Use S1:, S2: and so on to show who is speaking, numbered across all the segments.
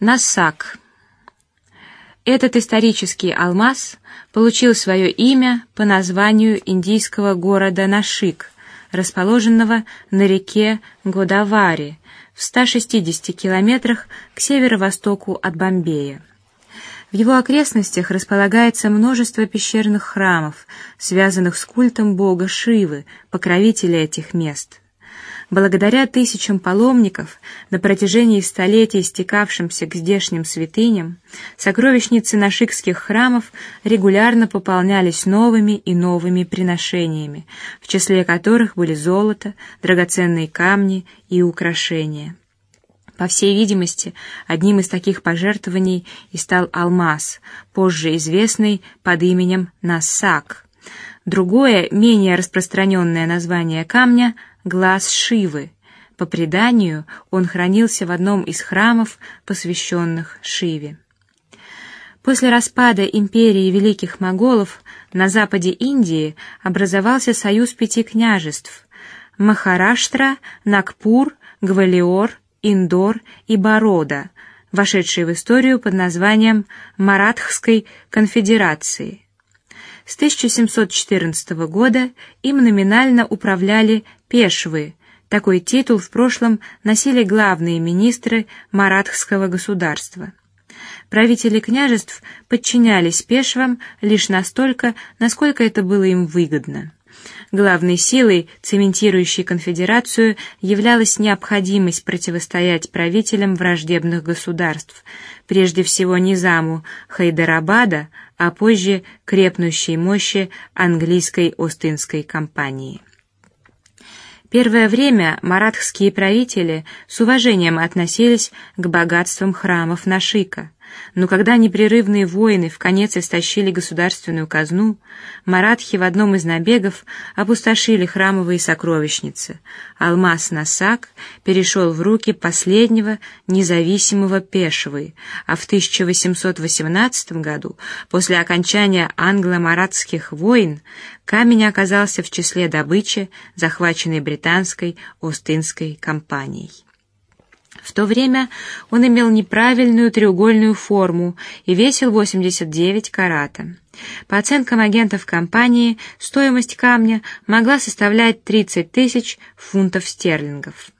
S1: Насак. Этот исторический алмаз получил свое имя по названию индийского города Нашик, расположенного на реке Годавари в 160 километрах к северо-востоку от Бомбея. В его окрестностях располагается множество пещерных храмов, связанных с культом бога Шивы, покровителя этих мест. Благодаря тысячам паломников, на протяжении столетий стекавшимся к здешним святыням, сокровищницы нашикских храмов регулярно пополнялись новыми и новыми приношениями, в числе которых были золото, драгоценные камни и украшения. По всей видимости, одним из таких пожертвований и стал алмаз, позже известный под именем Насак. Другое, менее распространенное название камня глаз Шивы. По преданию, он хранился в одном из храмов, посвященных Шиве. После распада империи великих моголов на западе Индии образовался союз пяти княжеств: Махараштра, Нагпур, Гвалиор, Индор и Барода, вошедшие в историю под названием Маратхской конфедерации. С 1714 года им номинально управляли пешвы. Такой титул в прошлом носили главные министры маратхского государства. Правители княжеств подчинялись пешвам лишь настолько, насколько это было им выгодно. Главной силой, цементирующей конфедерацию, являлась необходимость противостоять правителям враждебных государств, прежде всего низаму Хайдарабада, а позже крепнущей мощи английской Остинской компании. Первое время маратхские правители с уважением относились к богатствам храмов Нашика. Но когда непрерывные войны в конец истощили государственную казну, маратхи в одном из набегов опустошили храмовые сокровищницы. Алмаз Насак перешел в руки последнего независимого Пешвы, а в 1818 году, после окончания англо-маратских войн, камень оказался в числе добычи, захваченной британской Остинской компанией. В то время он имел неправильную треугольную форму и весил 89 карата. По оценкам агентов компании, стоимость камня могла составлять 30 тысяч фунтов стерлингов.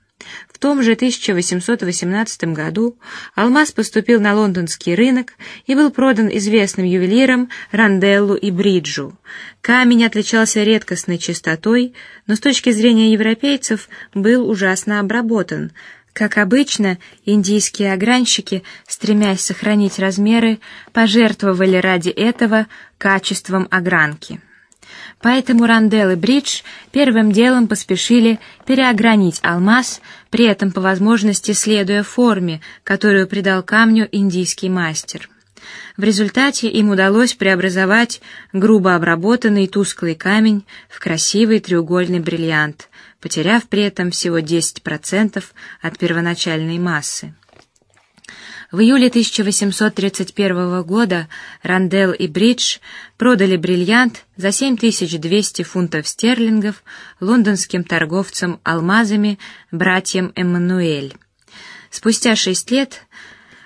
S1: В том же 1818 году алмаз поступил на лондонский рынок и был продан известным ювелирам Ранделлу и Бриджу. Камень отличался редкостной чистотой, но с точки зрения европейцев был ужасно обработан как обычно, индийские огранщики, стремясь сохранить размеры, пожертвовали ради этого качеством огранки. Поэтому Рандел и Бридж первым делом поспешили переогранить алмаз, при этом по возможности следуя форме, которую придал камню индийский мастер. В результате им удалось преобразовать грубо обработанный тусклый камень в красивый треугольный бриллиант, потеряв при этом всего 10% от первоначальной массы. В июле 1831 года Рандел и Бридж продали бриллиант за 7200 фунтов стерлингов лондонским торговцам алмазами братьям Эммануэль. Спустя шесть лет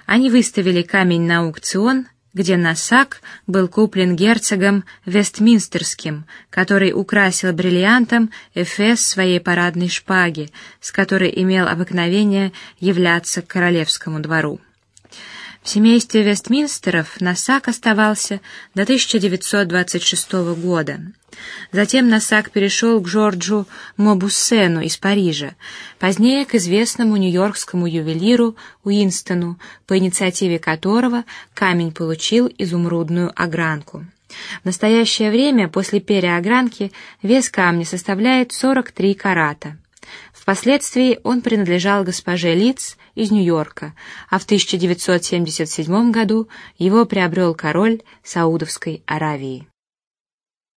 S1: они выставили камень на аукцион где Насак был куплен герцогом Вестминстерским, который украсил бриллиантом эфес своей парадной шпаги, с которой имел обыкновение являться к королевскому двору. В семействе Вестминстеров Насак оставался до 1926 года. Затем Насак перешел к Жорджу Мобуссену из Парижа, позднее к известному нью-йоркскому ювелиру Уинстону, по инициативе которого камень получил изумрудную огранку. В настоящее время после переогранки вес камня составляет 43 карата. Впоследствии он принадлежал госпоже Литц из Нью-Йорка, а в 1977 году его приобрел король Саудовской Аравии.